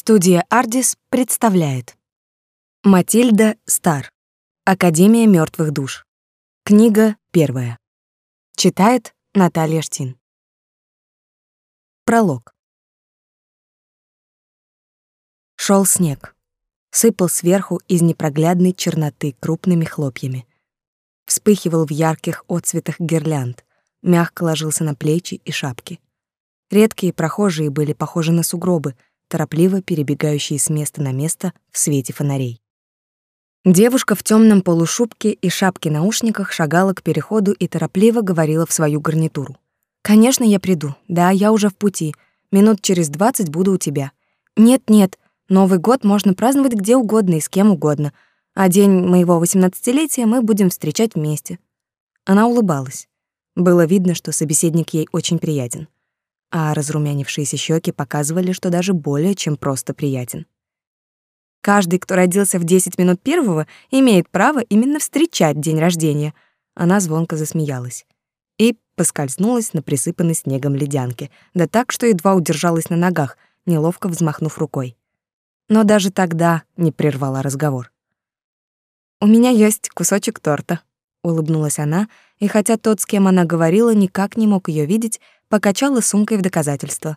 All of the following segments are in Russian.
Студия «Ардис» представляет. Матильда Стар. Академия мертвых душ Книга первая. Читает Наталья Штин. Пролог. Шел снег. Сыпал сверху из непроглядной черноты крупными хлопьями. Вспыхивал в ярких отцветах гирлянд, мягко ложился на плечи и шапки. Редкие прохожие были похожи на сугробы — торопливо перебегающие с места на место в свете фонарей. Девушка в темном полушубке и шапке-наушниках шагала к переходу и торопливо говорила в свою гарнитуру. «Конечно, я приду. Да, я уже в пути. Минут через двадцать буду у тебя. Нет-нет, Новый год можно праздновать где угодно и с кем угодно, а день моего восемнадцатилетия мы будем встречать вместе». Она улыбалась. Было видно, что собеседник ей очень приятен а разрумянившиеся щеки показывали, что даже более чем просто приятен. Каждый, кто родился в 10 минут первого, имеет право именно встречать день рождения. Она звонко засмеялась и поскользнулась на присыпанной снегом ледянке, да так, что едва удержалась на ногах, неловко взмахнув рукой. Но даже тогда не прервала разговор. «У меня есть кусочек торта», — улыбнулась она, и хотя тот, с кем она говорила, никак не мог ее видеть, покачала сумкой в доказательство.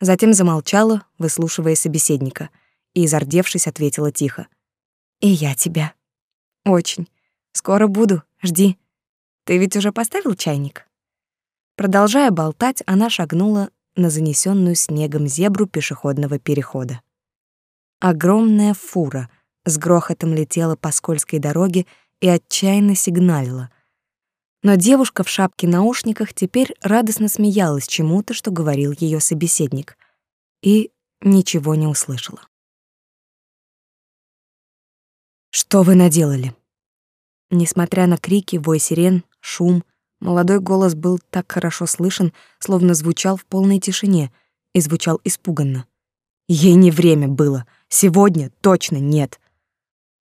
Затем замолчала, выслушивая собеседника, и, зардевшись, ответила тихо. «И я тебя. Очень. Скоро буду, жди. Ты ведь уже поставил чайник?» Продолжая болтать, она шагнула на занесенную снегом зебру пешеходного перехода. Огромная фура с грохотом летела по скользкой дороге и отчаянно сигналила — но девушка в шапке-наушниках теперь радостно смеялась чему-то, что говорил ее собеседник, и ничего не услышала. «Что вы наделали?» Несмотря на крики, вой сирен, шум, молодой голос был так хорошо слышен, словно звучал в полной тишине и звучал испуганно. «Ей не время было. Сегодня точно нет».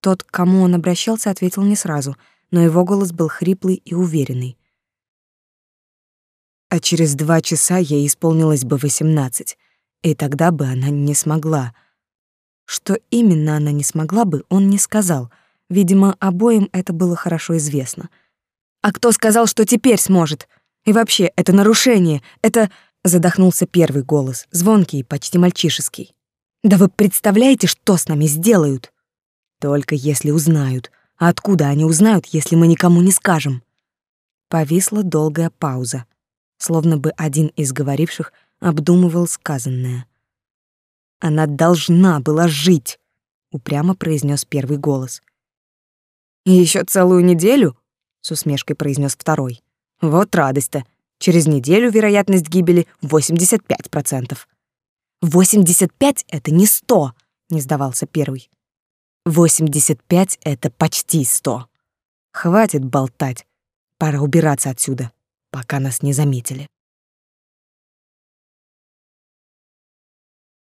Тот, к кому он обращался, ответил не сразу — но его голос был хриплый и уверенный. А через два часа ей исполнилось бы восемнадцать, и тогда бы она не смогла. Что именно она не смогла бы, он не сказал. Видимо, обоим это было хорошо известно. А кто сказал, что теперь сможет? И вообще, это нарушение, это... Задохнулся первый голос, звонкий, почти мальчишеский. Да вы представляете, что с нами сделают? Только если узнают. А откуда они узнают, если мы никому не скажем? Повисла долгая пауза, словно бы один из говоривших обдумывал сказанное. Она должна была жить, упрямо произнес первый голос. И еще целую неделю, с усмешкой произнес второй. Вот радость-то. Через неделю вероятность гибели 85%. 85 это не 100, не сдавался первый. 85 — это почти 100. Хватит болтать. Пора убираться отсюда, пока нас не заметили.